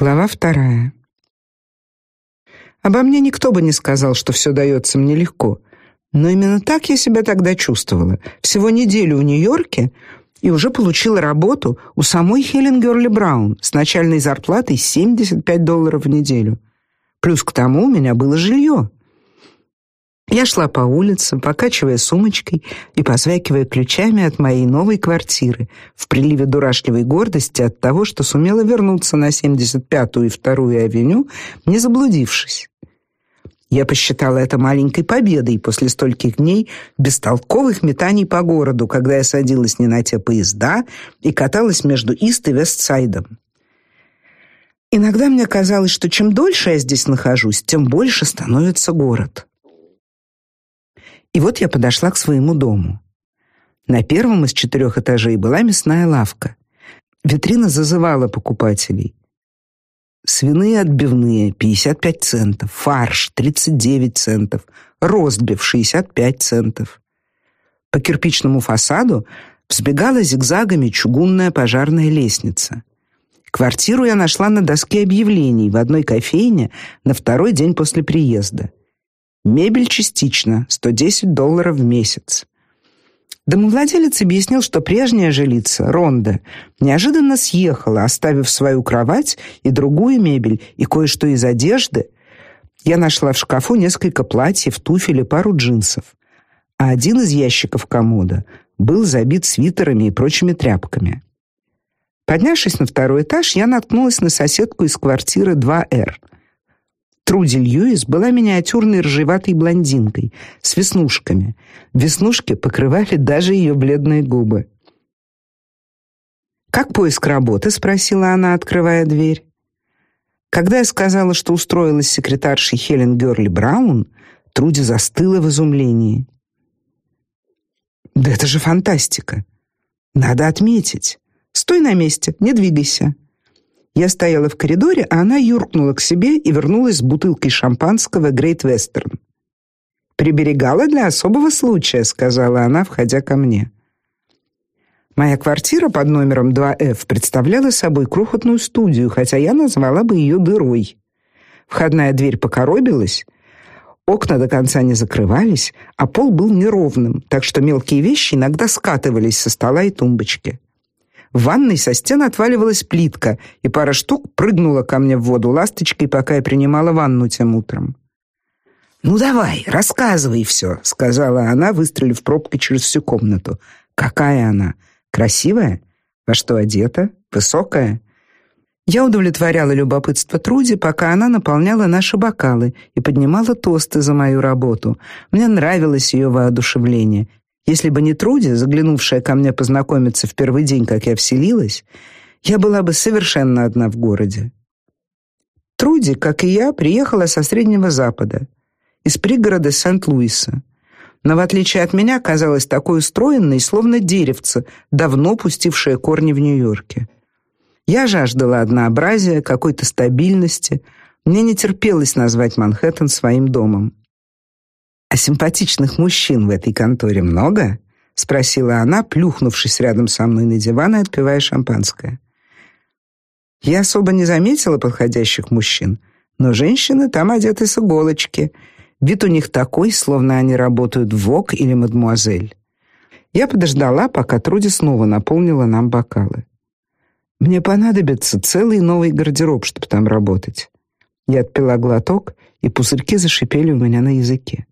Глава вторая. Обо мне никто бы не сказал, что все дается мне легко. Но именно так я себя тогда чувствовала. Всего неделю в Нью-Йорке и уже получила работу у самой Хелен Герли Браун с начальной зарплатой 75 долларов в неделю. Плюс к тому у меня было жилье. Я шла по улице, покачивая сумочкой и позвякивая ключами от моей новой квартиры, в приливе дурашливой гордости от того, что сумела вернуться на 75-ю и 2-ю авеню, не заблудившись. Я посчитала это маленькой победой после стольких дней бестолковых метаний по городу, когда я садилась не на те поезда и каталась между Ист и Вестсайдом. Иногда мне казалось, что чем дольше я здесь нахожусь, тем больше становится город. И вот я подошла к своему дому. На первом из четырех этажей была мясная лавка. Витрина зазывала покупателей. Свиные отбивные 55 центов, фарш 39 центов, ростбиф 65 центов. По кирпичному фасаду взбегала зигзагами чугунная пожарная лестница. Квартиру я нашла на доске объявлений в одной кофейне на второй день после приезда. Мебель частично, 110 долларов в месяц. Домовладелец объяснил, что прежняя жилица, Ронда, неожиданно съехала, оставив свою кровать и другую мебель и кое-что из одежды. Я нашла в шкафу несколько платьев, туфель и пару джинсов. А один из ящиков комода был забит свитерами и прочими тряпками. Поднявшись на второй этаж, я наткнулась на соседку из квартиры 2Р. Труди Льюис была миниатюрной рыжеватой блондинкой с веснушками. Веснушки покрывали даже ее бледные губы. «Как поиск работы?» — спросила она, открывая дверь. Когда я сказала, что устроилась секретаршей Хелен Герли Браун, Труди застыла в изумлении. «Да это же фантастика! Надо отметить. Стой на месте, не двигайся. Я стояла в коридоре, а она юркнула к себе и вернулась с бутылкой шампанского Great Western. «Приберегала для особого случая», — сказала она, входя ко мне. Моя квартира под номером 2F представляла собой крохотную студию, хотя я назвала бы ее дырой. Входная дверь покоробилась, окна до конца не закрывались, а пол был неровным, так что мелкие вещи иногда скатывались со стола и тумбочки. В ванной со стен отваливалась плитка, и пара штук прыгнула ко мне в воду ласточкой, пока я принимала ванну тем утром. «Ну давай, рассказывай все», — сказала она, выстрелив пробкой через всю комнату. «Какая она? Красивая? Во что одета? Высокая?» Я удовлетворяла любопытство Труди, пока она наполняла наши бокалы и поднимала тосты за мою работу. Мне нравилось ее воодушевление, если бы не Труди, заглянувшая ко мне познакомиться в первый день, как я вселилась, я была бы совершенно одна в городе. Труди, как и я, приехала со Среднего Запада, из пригорода Сент-Луиса. Но в отличие от меня, казалась такой устроенной, словно деревце, давно пустившее корни в Нью-Йорке. Я жаждала однообразия, какой-то стабильности. Мне не терпелось назвать Манхэттен своим домом. А симпатичных мужчин в этой конторе много? спросила она, плюхнувшись рядом со мной на диван и отпивая шампанское. Я особо не заметила подходящих мужчин, но женщины там одеты с иголочки. Вид у них такой, словно они работают в Вог или Мадмуазель. Я подождала, пока Труди снова наполнила нам бокалы. Мне понадобится целый новый гардероб, чтобы там работать. Я отпила глоток, и пузырьки зашипели у меня на языке.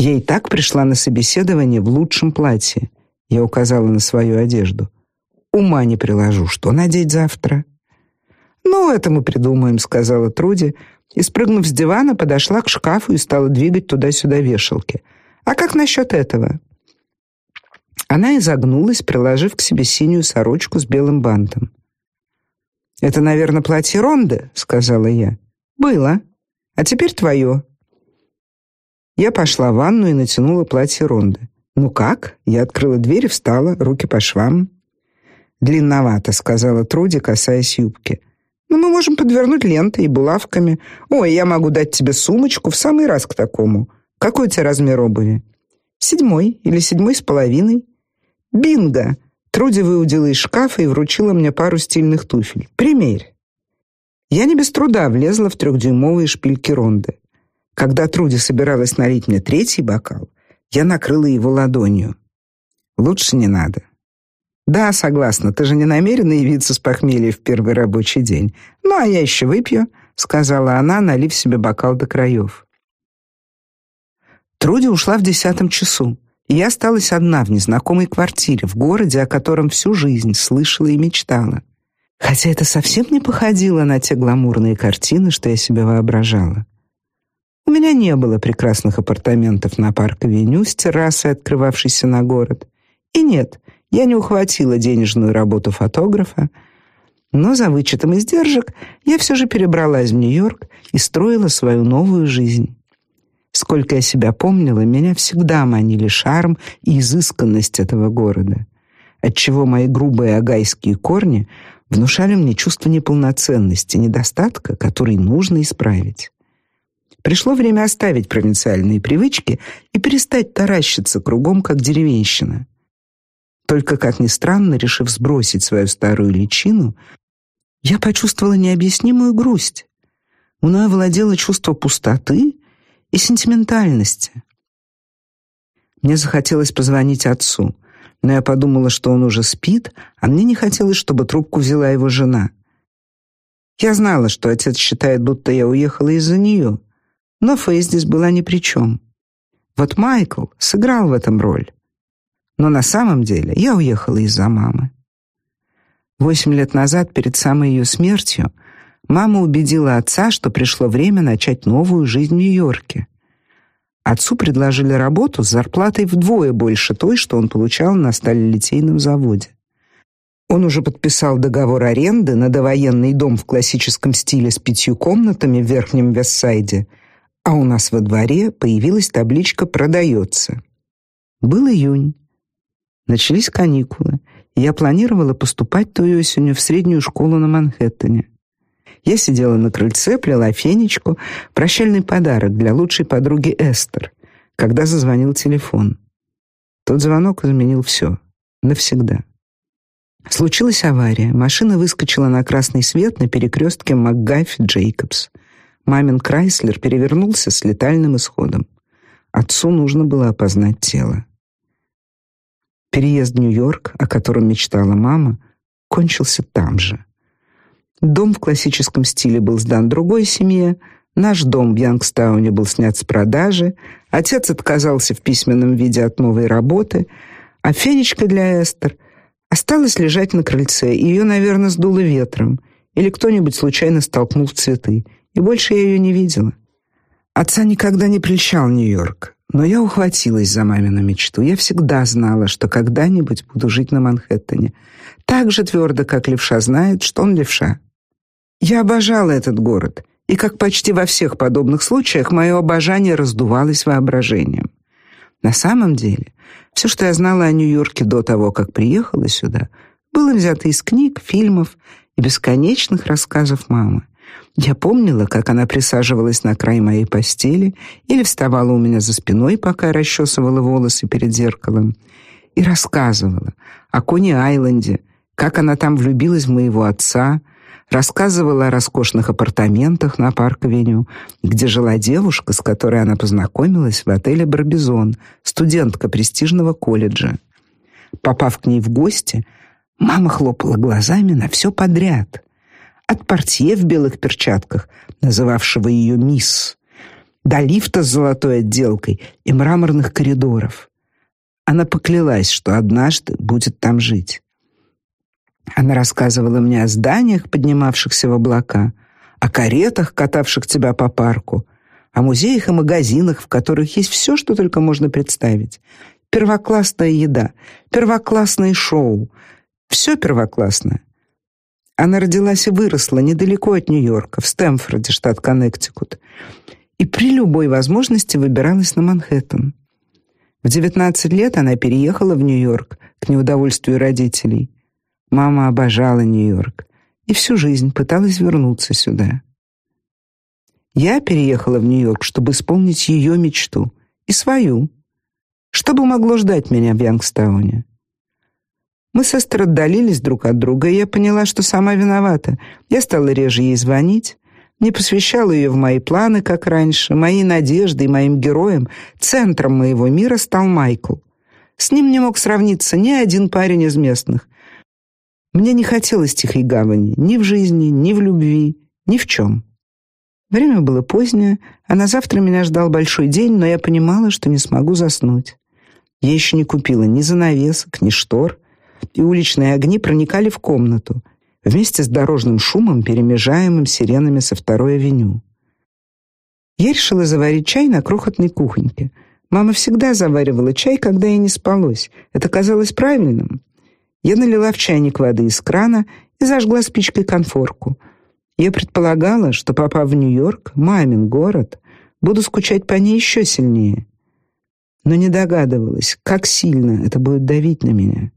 Я и так пришла на собеседование в лучшем платье. Я указала на свою одежду. Ума не приложу, что надеть завтра. Ну, это мы придумаем, сказала Труди, и спрыгнув с дивана, подошла к шкафу и стала двигать туда-сюда вешалки. А как насчет этого? Она изогнулась, приложив к себе синюю сорочку с белым бантом. Это, наверное, платье Ронды, сказала я. Было. А теперь твое. Я пошла в ванну и натянула платье Ронды. «Ну как?» Я открыла дверь и встала, руки по швам. «Длинновато», — сказала Труди, касаясь юбки. «Но мы можем подвернуть лентой и булавками. Ой, я могу дать тебе сумочку в самый раз к такому. Какой у тебя размер обуви?» «Седьмой или седьмой с половиной». «Бинго!» Труди выудила из шкафа и вручила мне пару стильных туфель. «Примерь». Я не без труда влезла в трехдюймовые шпильки ронды. Когда Труди собиралась налить мне третий бокал, я накрыла его ладонью. Лучше не надо. Да, согласна, ты же не намерена явиться с похмелья в первый рабочий день. Ну, а я еще выпью, сказала она, налив себе бокал до краев. Труди ушла в десятом часу, и я осталась одна в незнакомой квартире в городе, о котором всю жизнь слышала и мечтала. Хотя это совсем не походило на те гламурные картины, что я себе воображала. У меня не было прекрасных апартаментов на парк-авеню с террасой, открывавшейся на город. И нет, я не ухватила денежную работу фотографа, но за вычетом издержек я все же перебралась в Нью-Йорк и строила свою новую жизнь. Сколько я себя помнила, меня всегда манили шарм и изысканность этого города, отчего мои грубые агайские корни внушали мне чувство неполноценности, недостатка, который нужно исправить. Пришло время оставить провинциальные привычки и перестать таращиться кругом, как деревенщина. Только, как ни странно, решив сбросить свою старую личину, я почувствовала необъяснимую грусть. Мною владело чувство пустоты и сентиментальности. Мне захотелось позвонить отцу, но я подумала, что он уже спит, а мне не хотелось, чтобы трубку взяла его жена. Я знала, что отец считает, будто я уехала из-за нее, но Фэй здесь была ни при чем. Вот Майкл сыграл в этом роль. Но на самом деле я уехала из-за мамы. Восемь лет назад, перед самой ее смертью, мама убедила отца, что пришло время начать новую жизнь в Нью-Йорке. Отцу предложили работу с зарплатой вдвое больше той, что он получал на сталелитейном заводе. Он уже подписал договор аренды на довоенный дом в классическом стиле с пятью комнатами в Верхнем Вестсайде, а у нас во дворе появилась табличка «Продается». Был июнь. Начались каникулы. Я планировала поступать той осенью в среднюю школу на Манхэттене. Я сидела на крыльце, плела фенечку, прощальный подарок для лучшей подруги Эстер, когда зазвонил телефон. Тот звонок изменил все. Навсегда. Случилась авария. Машина выскочила на красный свет на перекрестке МакГайф-Джейкобс. Мамин Крайслер перевернулся с летальным исходом. Отцу нужно было опознать тело. Переезд в Нью-Йорк, о котором мечтала мама, кончился там же. Дом в классическом стиле был сдан другой семье, наш дом в Янгстауне был снят с продажи, отец отказался в письменном виде от новой работы, а фенечка для Эстер осталась лежать на крыльце, и ее, наверное, сдуло ветром, или кто-нибудь случайно столкнул в цветы, и больше я ее не видела. Отца никогда не прельщал Нью-Йорк, но я ухватилась за мамину мечту. Я всегда знала, что когда-нибудь буду жить на Манхэттене, так же твердо, как левша знает, что он левша. Я обожала этот город, и как почти во всех подобных случаях, мое обожание раздувалось воображением. На самом деле, все, что я знала о Нью-Йорке до того, как приехала сюда, было взято из книг, фильмов и бесконечных рассказов мамы. Я помнила, как она присаживалась на край моей постели или вставала у меня за спиной, пока я расчесывала волосы перед зеркалом, и рассказывала о Кони-Айленде, как она там влюбилась в моего отца, рассказывала о роскошных апартаментах на Парк-авеню, где жила девушка, с которой она познакомилась в отеле Барбизон, студентка престижного колледжа. Попав к ней в гости, мама хлопала глазами на все подряд. От портье в белых перчатках, называвшего ее мисс, до лифта с золотой отделкой и мраморных коридоров. Она поклялась, что однажды будет там жить. Она рассказывала мне о зданиях, поднимавшихся в облака, о каретах, катавших тебя по парку, о музеях и магазинах, в которых есть все, что только можно представить. Первоклассная еда, первоклассные шоу, все первоклассное. Она родилась и выросла недалеко от Нью-Йорка, в Стэмфорде, штат Коннектикут, и при любой возможности выбиралась на Манхэттен. В 19 лет она переехала в Нью-Йорк к неудовольствию родителей. Мама обожала Нью-Йорк и всю жизнь пыталась вернуться сюда. Я переехала в Нью-Йорк, чтобы исполнить ее мечту и свою. Что бы могло ждать меня в Янгстауне? Мы с Эстер отдалились друг от друга, и я поняла, что сама виновата. Я стала реже ей звонить, не посвящала ее в мои планы, как раньше, мои надежды и моим героем. Центром моего мира стал Майкл. С ним не мог сравниться ни один парень из местных. Мне не хотелось тихой гавани ни в жизни, ни в любви, ни в чем. Время было позднее, а на завтра меня ждал большой день, но я понимала, что не смогу заснуть. Я еще не купила ни занавесок, ни штор — и уличные огни проникали в комнату вместе с дорожным шумом, перемежаемым сиренами со второй авеню. Я решила заварить чай на крохотной кухоньке. Мама всегда заваривала чай, когда ей не спалось. Это казалось правильным. Я налила в чайник воды из крана и зажгла спичкой конфорку. Я предполагала, что, попав в Нью-Йорк, мамин город, буду скучать по ней еще сильнее. Но не догадывалась, как сильно это будет давить на меня.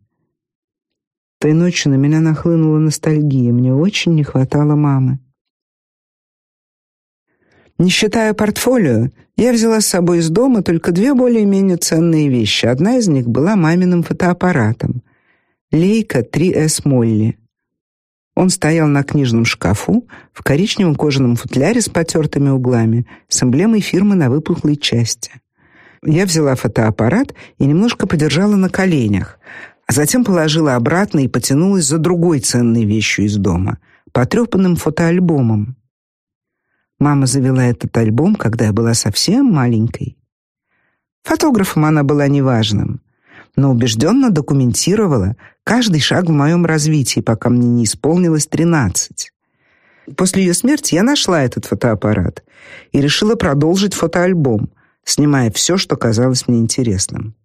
Той ночью на меня нахлынула ностальгия. Мне очень не хватало мамы. Не считая портфолио, я взяла с собой из дома только две более-менее ценные вещи. Одна из них была маминым фотоаппаратом. Leica 3S Molly. Он стоял на книжном шкафу в коричневом кожаном футляре с потертыми углами, с эмблемой фирмы на выпуклой части. Я взяла фотоаппарат и немножко подержала на коленях, затем положила обратно и потянулась за другой ценной вещью из дома потрепанным фотоальбомом. Мама завела этот альбом, когда я была совсем маленькой. Фотографом она была неважным, но убежденно документировала каждый шаг в моем развитии, пока мне не исполнилось тринадцать. После ее смерти я нашла этот фотоаппарат и решила продолжить фотоальбом, снимая все, что казалось мне интересным.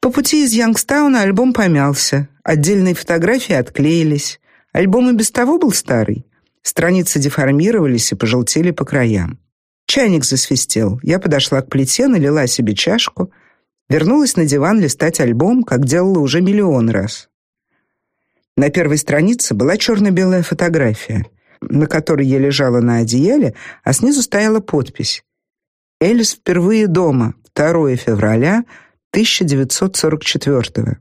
По пути из Янгстауна альбом помялся, отдельные фотографии отклеились. Альбом и без того был старый. Страницы деформировались и пожелтели по краям. Чайник засвистел. Я подошла к плите, налила себе чашку, вернулась на диван листать альбом, как делала уже миллион раз. На первой странице была черно белая фотография, на которой я лежала на одеяле, а снизу стояла подпись: Элис впервые дома. 2 февраля 1944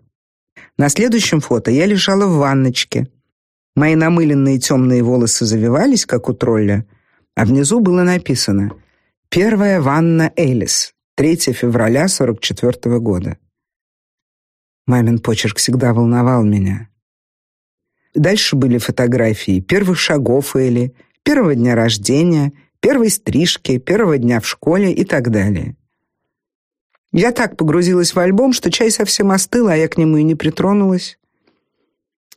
На следующем фото я лежала в ванночке. Мои намыленные темные волосы завивались, как у тролля, а внизу было написано «Первая ванна Элис, 3 февраля 44 года». Мамин почерк всегда волновал меня. Дальше были фотографии первых шагов Эли, первого дня рождения, первой стрижки, первого дня в школе и так далее. Я так погрузилась в альбом, что чай совсем остыл, а я к нему и не притронулась.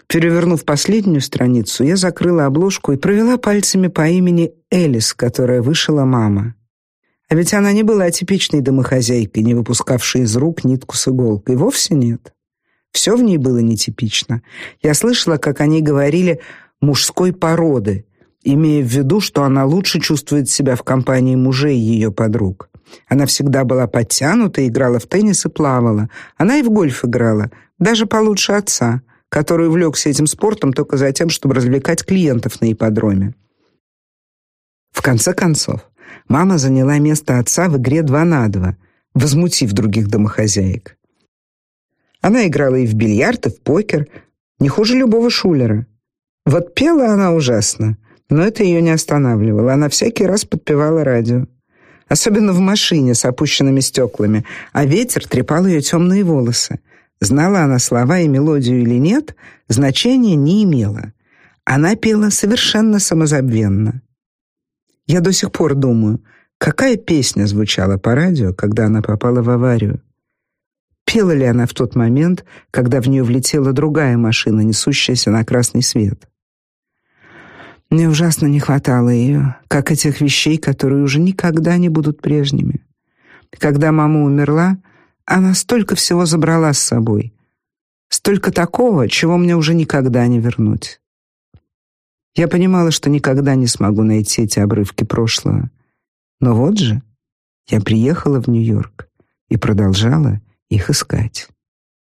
Перевернув последнюю страницу, я закрыла обложку и провела пальцами по имени Элис, которая вышила мама. А ведь она не была типичной домохозяйкой, не выпускавшей из рук нитку с иголкой, вовсе нет. Все в ней было нетипично. Я слышала, как они говорили мужской породы, имея в виду, что она лучше чувствует себя в компании мужей ее подруг. Она всегда была подтянута, играла в теннис и плавала. Она и в гольф играла, даже получше отца, который увлекся этим спортом только за тем, чтобы развлекать клиентов на ипподроме. В конце концов, мама заняла место отца в игре два на два, возмутив других домохозяек. Она играла и в бильярд, и в покер, не хуже любого шулера. Вот пела она ужасно, но это ее не останавливало. Она всякий раз подпевала радио особенно в машине с опущенными стеклами, а ветер трепал ее темные волосы. Знала она слова и мелодию или нет, значения не имело. Она пела совершенно самозабвенно. Я до сих пор думаю, какая песня звучала по радио, когда она попала в аварию. Пела ли она в тот момент, когда в нее влетела другая машина, несущаяся на красный свет? Мне ужасно не хватало ее, как этих вещей, которые уже никогда не будут прежними. Когда мама умерла, она столько всего забрала с собой. Столько такого, чего мне уже никогда не вернуть. Я понимала, что никогда не смогу найти эти обрывки прошлого. Но вот же, я приехала в Нью-Йорк и продолжала их искать.